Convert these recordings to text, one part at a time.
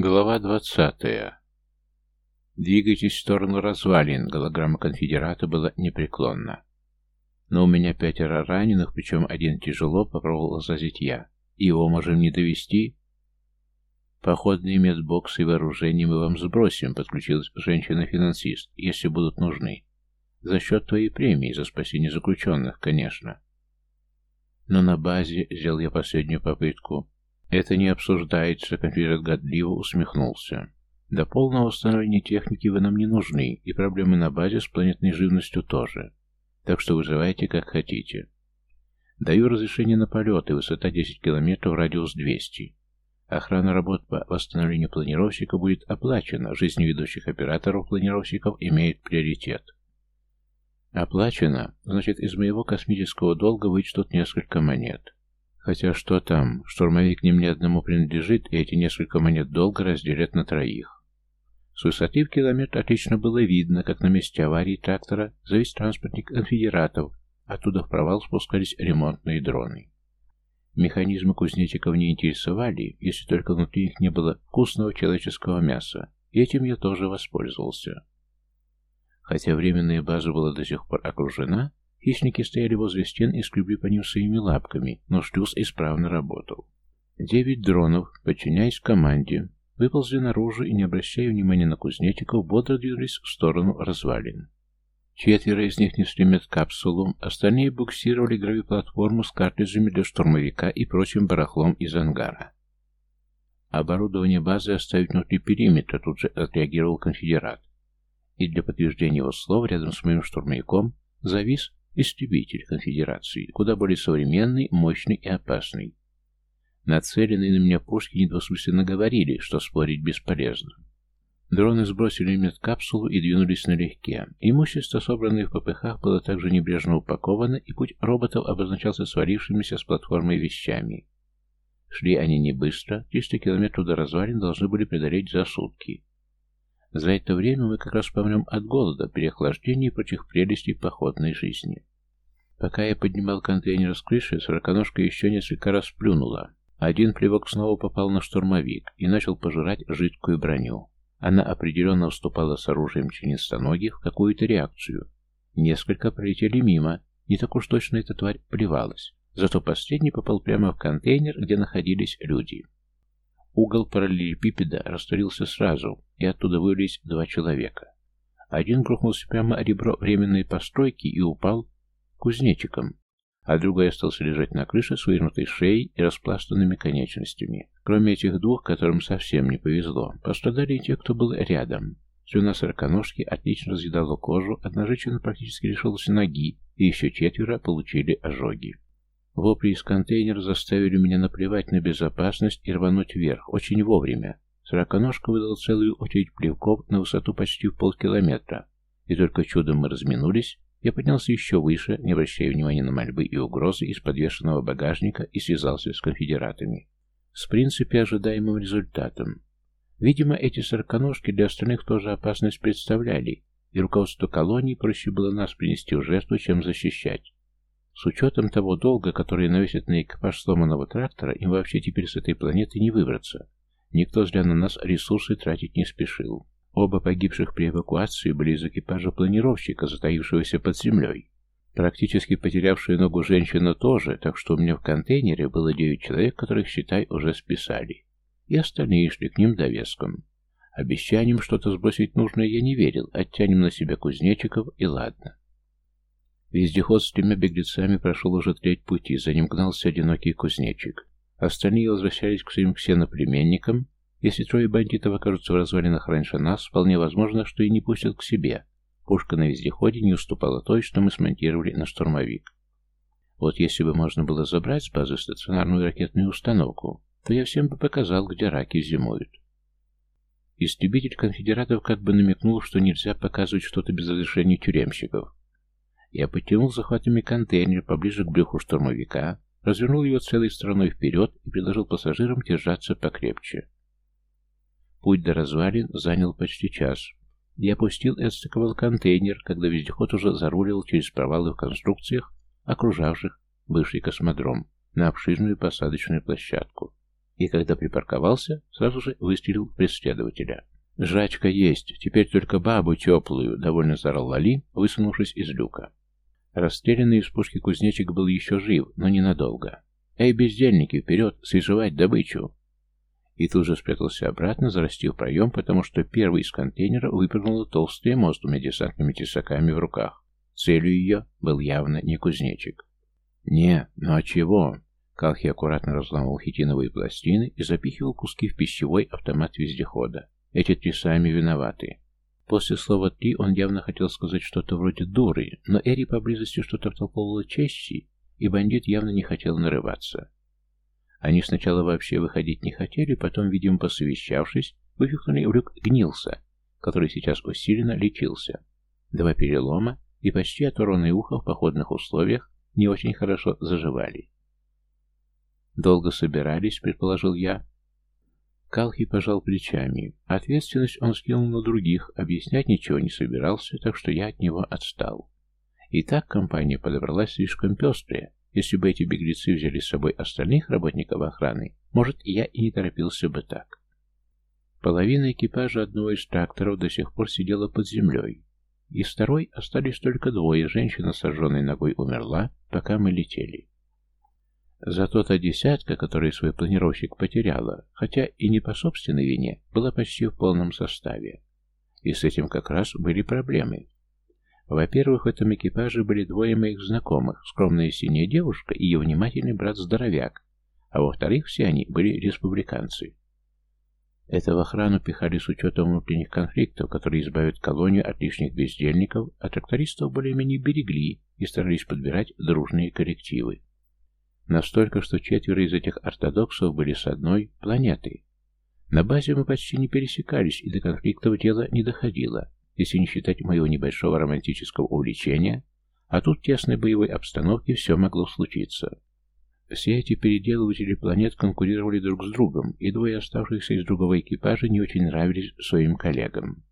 Глава двадцатая. Двигайтесь в сторону развалин. Голограмма конфедерата была непреклонна. Но у меня пятеро раненых, причем один тяжело, попробовал возразить я. Его можем не довести. Походные медбоксы и вооружение мы вам сбросим, подключилась женщина-финансист, если будут нужны. За счет твоей премии за спасение заключенных, конечно. Но на базе сделал я последнюю попытку. «Это не обсуждается», — конфедерат годливо усмехнулся. «До полного восстановления техники вы нам не нужны, и проблемы на базе с планетной живностью тоже. Так что вызывайте как хотите. Даю разрешение на полеты, высота 10 километров, радиус 200. Охрана работ по восстановлению планировщика будет оплачена, жизнь ведущих операторов-планировщиков имеет приоритет». «Оплачено, значит, из моего космического долга вычтут несколько монет». Хотя что там, штурмовик не мне одному принадлежит, и эти несколько монет долго разделят на троих. С высоты в километр отлично было видно, как на месте аварии трактора завис транспортник конфедератов, оттуда в провал спускались ремонтные дроны. Механизмы кузнечиков не интересовали, если только внутри них не было вкусного человеческого мяса, и этим я тоже воспользовался. Хотя временная база была до сих пор окружена, Хищники стояли возле стен и скребли по ним своими лапками, но шлюз исправно работал. Девять дронов, подчиняясь команде, выползли наружу и, не обращая внимания на кузнечиков, бодро двинулись в сторону развалин. Четверо из них несли медкапсулу, остальные буксировали гравиплатформу с картриджами для штурмовика и прочим барахлом из ангара. Оборудование базы оставить внутри периметра, тут же отреагировал конфедерат. И для подтверждения его слов рядом с моим штурмовиком завис Истребитель конфедерации, куда более современный, мощный и опасный. Нацеленные на меня пушки недвусмысленно говорили, что спорить бесполезно. Дроны сбросили медкапсулу и двинулись налегке. Имущество, собранное в ППХ, было также небрежно упаковано, и путь роботов обозначался свалившимися с платформой вещами. Шли они не быстро, 300 километров до развалин должны были преодолеть за сутки. За это время мы как раз помрем от голода, переохлаждения и прочих прелестей походной жизни. Пока я поднимал контейнер с крыши, сороконожка еще несколько раз плюнула. Один плевок снова попал на штурмовик и начал пожирать жидкую броню. Она определенно вступала с оружием членистоногих в какую-то реакцию. Несколько пролетели мимо, не так уж точно эта тварь плевалась. Зато последний попал прямо в контейнер, где находились люди. Угол параллелепипеда растворился сразу, и оттуда вылез два человека. Один грохнулся прямо о ребро временной постройки и упал кузнечиком, а другой остался лежать на крыше с вывернутой шеей и распластанными конечностями. Кроме этих двух, которым совсем не повезло, пострадали те, кто был рядом. Слюна сороконожки отлично разъедала кожу, одна женщина практически лишилась ноги, и еще четверо получили ожоги. Вопли из контейнера заставили меня наплевать на безопасность и рвануть вверх, очень вовремя. Сороконожка выдала целую очередь плевков на высоту почти в полкилометра, и только чудом мы разминулись, я поднялся еще выше, не обращая внимания на мольбы и угрозы из подвешенного багажника и связался с конфедератами. С принципе ожидаемым результатом. Видимо, эти сороконожки для остальных тоже опасность представляли, и руководству колонии проще было нас принести в жертву, чем защищать. С учетом того долга, который навесит на экипаж сломанного трактора, им вообще теперь с этой планеты не выбраться. Никто зря на нас ресурсы тратить не спешил. Оба погибших при эвакуации были из экипажа планировщика, затаившегося под землей. Практически потерявшая ногу женщина тоже, так что у меня в контейнере было девять человек, которых, считай, уже списали. И остальные шли к ним довеском. Обещанием что-то сбросить нужное я не верил, оттянем на себя кузнечиков и ладно. Вездеход с тремя беглецами прошел уже треть пути, за ним гнался одинокий кузнечик. Остальные возвращались к своим ксеноплеменникам. Если трое бандитов окажутся в развалинах раньше нас, вполне возможно, что и не пустят к себе. Пушка на вездеходе не уступала той, что мы смонтировали на штурмовик. Вот если бы можно было забрать с базы стационарную ракетную установку, то я всем бы показал, где раки зимуют. Истребитель конфедератов как бы намекнул, что нельзя показывать что-то без разрешения тюремщиков. Я потянул захватами контейнер поближе к брюху штурмовика, развернул его целой стороной вперед и предложил пассажирам держаться покрепче. Путь до развалин занял почти час. Я опустил и контейнер, когда вездеход уже зарулил через провалы в конструкциях, окружавших бывший космодром, на обширную посадочную площадку. и когда припарковался, сразу же выстрелил в преследователя. «Жрачка есть, теперь только бабу теплую», — довольно зарал Лали, высунувшись из люка. Расстрелянный из пушки кузнечик был еще жив, но ненадолго. «Эй, бездельники, вперед, свежевать добычу!» И тут же спрятался обратно, зарастив проем, потому что первый из контейнера выпрыгнула толстая мост с двумя десантными тесаками в руках. Целью ее был явно не кузнечик. «Не, ну а чего?» Калхи аккуратно разламывал хитиновые пластины и запихивал куски в пищевой автомат вездехода. Эти три сами виноваты. После слова «три» он явно хотел сказать что-то вроде «дуры», но Эри поблизости что-то втолковывала чести, и бандит явно не хотел нарываться. Они сначала вообще выходить не хотели, потом, видимо, посовещавшись, выпихнули в люк гнился, который сейчас усиленно лечился. Два перелома и почти оторванное ухо в походных условиях не очень хорошо заживали. «Долго собирались», — предположил я. Калхи пожал плечами. Ответственность он скинул на других, объяснять ничего не собирался, так что я от него отстал. И так компания подобралась слишком пестрая. Если бы эти беглецы взяли с собой остальных работников охраны, может, я и не торопился бы так. Половина экипажа одного из тракторов до сих пор сидела под землей. Из второй остались только двое, женщина с сожженной ногой умерла, пока мы летели. Зато та десятка, которую свой планировщик потеряла, хотя и не по собственной вине, была почти в полном составе. И с этим как раз были проблемы. Во-первых, в этом экипаже были двое моих знакомых, скромная синяя девушка и ее внимательный брат-здоровяк, а во-вторых, все они были республиканцы. Это в охрану пихали с учетом внутренних конфликтов, которые избавят колонию от лишних бездельников, а трактористов более-менее берегли и старались подбирать дружные коллективы. Настолько, что четверо из этих ортодоксов были с одной планеты. На базе мы почти не пересекались, и до конфликтов дело не доходило, если не считать моего небольшого романтического увлечения, а тут в тесной боевой обстановке все могло случиться. Все эти переделыватели планет конкурировали друг с другом, и двое оставшихся из другого экипажа не очень нравились своим коллегам.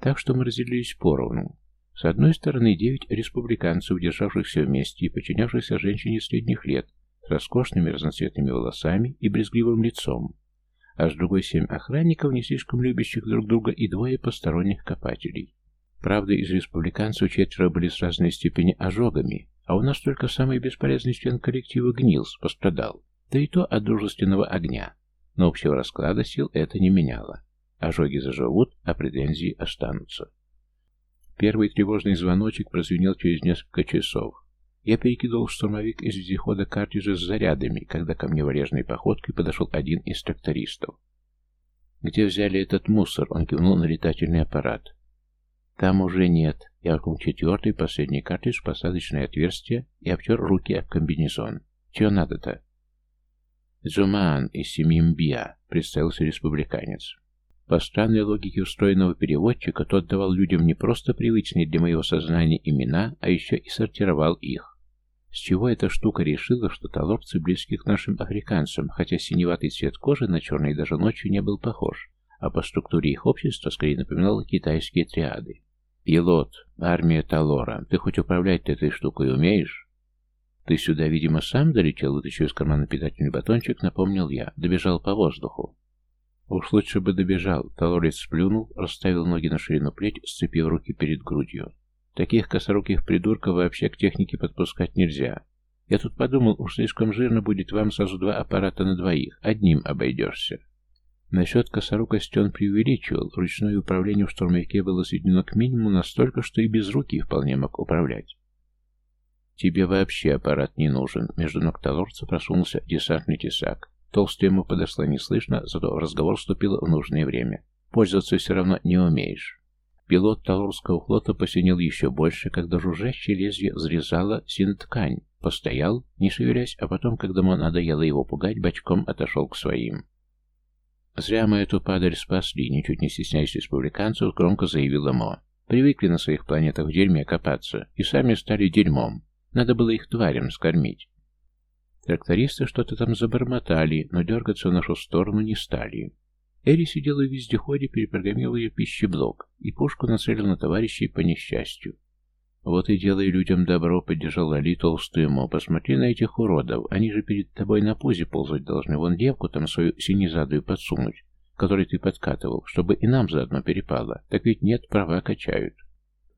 Так что мы разделились поровну. С одной стороны, девять республиканцев, державшихся вместе и подчинявшихся женщине средних лет, с роскошными разноцветными волосами и брезгливым лицом, а с другой семь охранников, не слишком любящих друг друга, и двое посторонних копателей. Правда, из республиканцев четверо были с разной степени ожогами, а у нас только самый бесполезный член коллектива Гнилс пострадал, да и то от дружественного огня. Но общего расклада сил это не меняло. Ожоги заживут, а претензии останутся. Первый тревожный звоночек прозвенел через несколько часов. Я перекидывал штурмовик из вездехода картриджи с зарядами, когда ко мне валежной походкой подошел один из трактористов. «Где взяли этот мусор?» — он кивнул на летательный аппарат. «Там уже нет». Я воткнул четвертый, последний картридж посадочное отверстие и обтер руки об комбинезон. «Чего надо-то?» «Джуман из семьи Мбия», — представился республиканец. По странной логике устроенного переводчика, тот давал людям не просто привычные для моего сознания имена, а еще и сортировал их. С чего эта штука решила, что талорцы близки к нашим африканцам, хотя синеватый цвет кожи на черной даже ночью не был похож, а по структуре их общества скорее напоминало китайские триады. «Елот, армия Талора, ты хоть управлять этой штукой умеешь?» «Ты сюда, видимо, сам долетел, вытащив из кармана питательный батончик», — напомнил я. Добежал по воздуху. Уж лучше бы добежал. Талорец сплюнул, расставил ноги на ширину плеть, сцепив руки перед грудью. Таких косоруких придурков вообще к технике подпускать нельзя. Я тут подумал, уж слишком жирно будет вам сразу два аппарата на двоих. Одним обойдешься. Насчет косорукости он преувеличивал. Ручное управление в штурмовике было сведено к минимуму настолько, что и без руки вполне мог управлять. Тебе вообще аппарат не нужен. Между ног Талорца просунулся десантный тесак. Толстая ему подошла неслышно, зато разговор вступил в нужное время. Пользоваться все равно не умеешь. Пилот Талурского флота посинел еще больше, когда жужжащее лезвие взрезало синткань. Постоял, не шевелясь, а потом, когда ему надоело его пугать, бочком отошел к своим. «Зря мы эту падаль спасли», — ничуть не стесняясь республиканцев, громко заявила Мо. «Привыкли на своих планетах в дерьме копаться, и сами стали дерьмом. Надо было их тварям скормить». Трактористы что-то там забормотали, но дергаться в нашу сторону не стали. Эри сидела в вездеходе, перепрограммируя пищеблок, и пушку нацелил на товарищей по несчастью. «Вот и делай людям добро», — поддержал Али толстую ему. «Посмотри на этих уродов. Они же перед тобой на пузе ползать должны. Вон девку там свою синезадую подсунуть, которой ты подкатывал, чтобы и нам заодно перепало. Так ведь нет, права качают».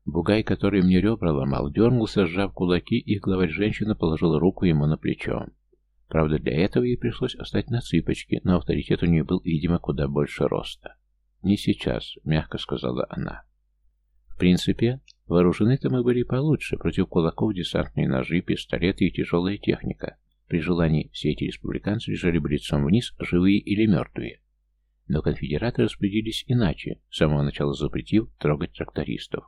Бугай, который мне ребра ломал, дернулся, сжав кулаки, и главарь женщина положила руку ему на плечо. Правда, для этого ей пришлось остать на цыпочке, но авторитет у нее был, видимо, куда больше роста. «Не сейчас», — мягко сказала она. В принципе, Вооружены-то мы были получше, против кулаков десантные ножи, пистолеты и тяжелая техника. При желании все эти республиканцы лежали бы лицом вниз, живые или мертвые. Но конфедераты распорядились иначе, с самого начала запретив трогать трактористов.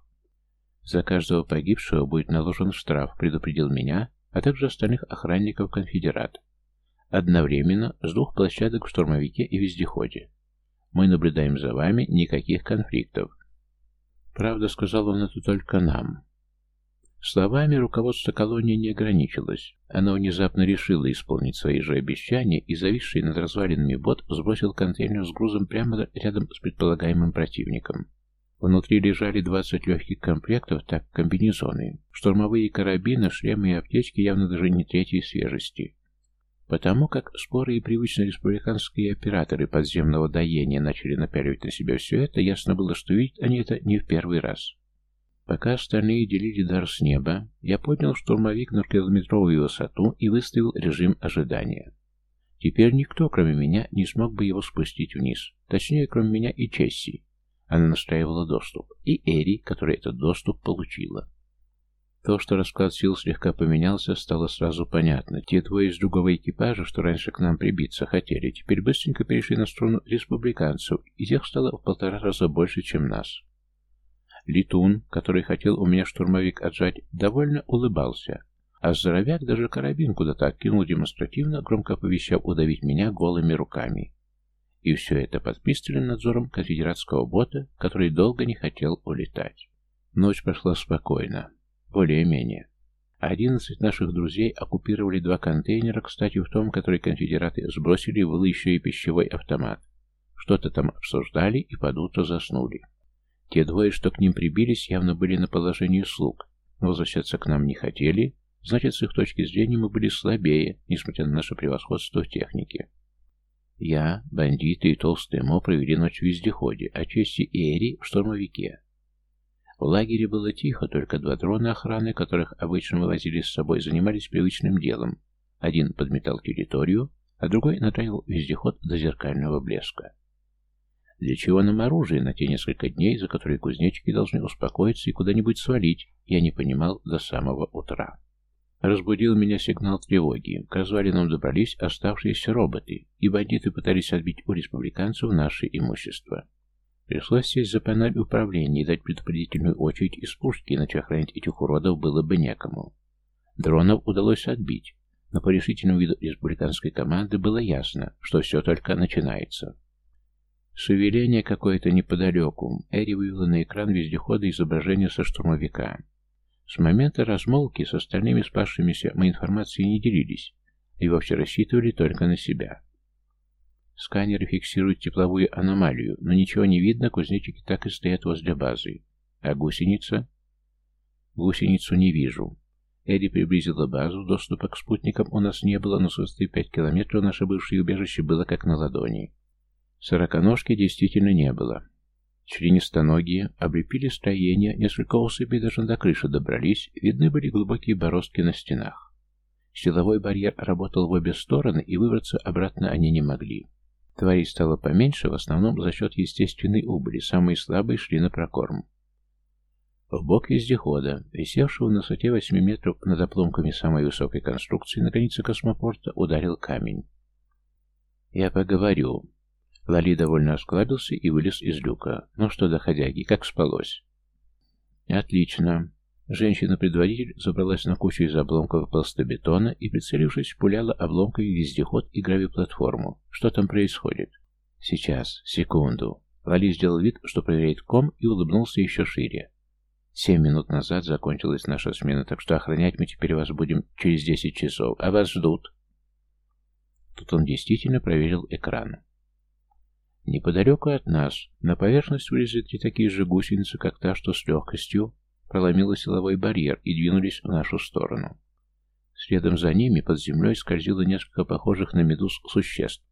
За каждого погибшего будет наложен штраф, предупредил меня, а также остальных охранников конфедерат. Одновременно с двух площадок в штурмовике и вездеходе. Мы наблюдаем за вами, никаких конфликтов. Правда, сказал он это только нам. Словами руководство колонии не ограничилось. Оно внезапно решило исполнить свои же обещания и, зависший над развалинами бот, сбросил контейнер с грузом прямо рядом с предполагаемым противником. Внутри лежали 20 легких комплектов, так комбинезоны, штурмовые карабины, шлемы и аптечки явно даже не третьей свежести. Потому как споры и привычные республиканские операторы подземного доения начали напяливать на себя все это, ясно было, что видят они это не в первый раз. Пока остальные делили дар с неба, я поднял штурмовик на километровую высоту и выставил режим ожидания. Теперь никто, кроме меня, не смог бы его спустить вниз. Точнее, кроме меня и Чесси. Она настраивала доступ. И Эри, которая этот доступ получила. То, что расклад сил слегка поменялся, стало сразу понятно. Те двое из другого экипажа, что раньше к нам прибиться хотели, теперь быстренько перешли на сторону республиканцев, и тех стало в полтора раза больше, чем нас. Летун, который хотел у меня штурмовик отжать, довольно улыбался, а здоровяк даже карабин куда-то откинул демонстративно, громко повещав удавить меня голыми руками. И все это под надзором конфедератского бота, который долго не хотел улетать. Ночь прошла спокойно. Более-менее. Одиннадцать наших друзей оккупировали два контейнера, кстати, в том, который конфедераты сбросили, был еще и пищевой автомат. Что-то там обсуждали и под утро заснули. Те двое, что к ним прибились, явно были на положении слуг, но возвращаться к нам не хотели, значит, с их точки зрения мы были слабее, несмотря на наше превосходство в технике. Я, бандиты и толстый Мо провели ночь в вездеходе, а Чести Эри в штурмовике. В лагере было тихо, только два дрона охраны, которых обычно мы возили с собой, занимались привычным делом. Один подметал территорию, а другой натравил вездеход до зеркального блеска. Для чего нам оружие на те несколько дней, за которые кузнечики должны успокоиться и куда-нибудь свалить, я не понимал до самого утра. Разбудил меня сигнал тревоги. К развалинам добрались оставшиеся роботы, и бандиты пытались отбить у республиканцев наше имущество. Пришлось сесть за панель управления и дать предупредительную очередь из пушки, иначе охранять этих уродов было бы некому. Дронов удалось отбить, но по решительному виду республиканской команды было ясно, что все только начинается. Шевеление какое-то неподалеку. Эри вывела на экран вездехода изображение со штурмовика. С момента размолвки с остальными спасшимися мы информацией не делились и вообще рассчитывали только на себя. Сканеры фиксируют тепловую аномалию, но ничего не видно, кузнечики так и стоят возле базы. А гусеница? Гусеницу не вижу. Эдди приблизила базу, доступа к спутникам у нас не было, но с высоты 5 километров наше бывшее убежище было как на ладони. Сороконожки действительно не было. Членистоногие облепили строение, несколько особей даже до крыши добрались, видны были глубокие бороздки на стенах. Силовой барьер работал в обе стороны, и выбраться обратно они не могли. Тварей стало поменьше, в основном за счет естественной убыли, самые слабые шли на прокорм. В бок вездехода, висевшего на высоте 8 метров над опломками самой высокой конструкции на границе космопорта, ударил камень. «Я поговорю». Лали довольно осклабился и вылез из люка. «Ну что, доходяги, как спалось?» «Отлично. Женщина-предводитель забралась на кучу из обломков пластобетона и, прицелившись, пуляла обломками вездеход и гравиплатформу. Что там происходит? Сейчас, секунду. Вали сделал вид, что проверяет ком, и улыбнулся еще шире. Семь минут назад закончилась наша смена, так что охранять мы теперь вас будем через десять часов, а вас ждут. Тут он действительно проверил экран. Неподалеку от нас на поверхность вылезли три такие же гусеницы, как та, что с легкостью проломила силовой барьер и двинулись в нашу сторону. Следом за ними под землей скользило несколько похожих на медуз существ.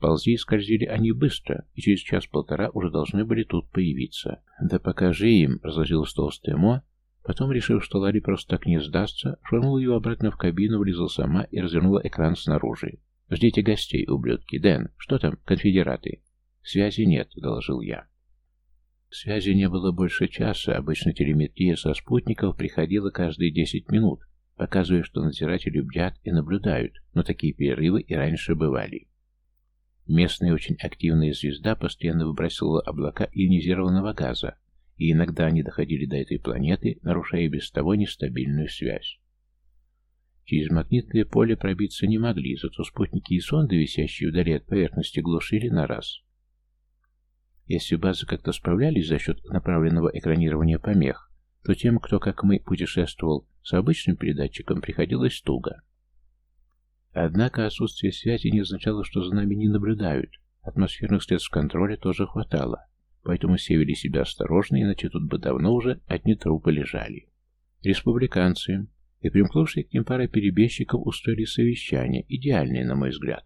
Ползи и скользили они быстро, и через час-полтора уже должны были тут появиться. «Да покажи им!» — разложилась толстая Мо, Потом, решив, что Ларри просто так не сдастся, швырнула его обратно в кабину, влезла сама и развернула экран снаружи. «Ждите гостей, ублюдки. Дэн, что там, конфедераты?» «Связи нет», — доложил я. Связи не было больше часа, обычно телеметрия со спутников приходила каждые десять минут, показывая, что надзиратели бдят и наблюдают, но такие перерывы и раньше бывали. Местная очень активная звезда постоянно выбрасывала облака ионизированного газа, и иногда они доходили до этой планеты, нарушая без того нестабильную связь. Через магнитное поле пробиться не могли, зато спутники и сонды, висящие вдали от поверхности, глушили на раз. Если базы как-то справлялись за счет направленного экранирования помех, то тем, кто, как мы, путешествовал с обычным передатчиком, приходилось туго. Однако отсутствие связи не означало, что за нами не наблюдают. Атмосферных средств контроля тоже хватало, поэтому все вели себя осторожно, иначе тут бы давно уже одни трупы лежали. Республиканцы и примкнувшие к ним пара перебежчиков устроили совещание, идеальное, на мой взгляд.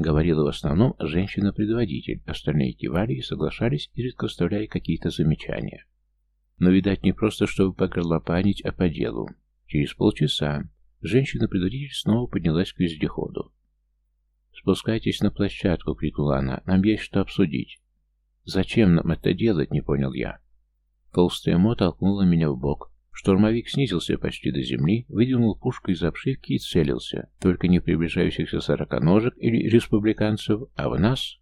Говорила в основном женщина-предводитель, остальные кивали и соглашались, изредка вставляя какие-то замечания. Но, видать, не просто, чтобы погорлопанить, а по делу. Через полчаса женщина-предводитель снова поднялась к вездеходу. «Спускайтесь на площадку!» — крикнула она. «Нам есть что обсудить». «Зачем нам это делать?» — не понял я. Толстая Мо толкнула меня в бок. Штурмовик снизился почти до земли, выдвинул пушку из обшивки и целился, только не приближающихся сороконожек или республиканцев, а в нас,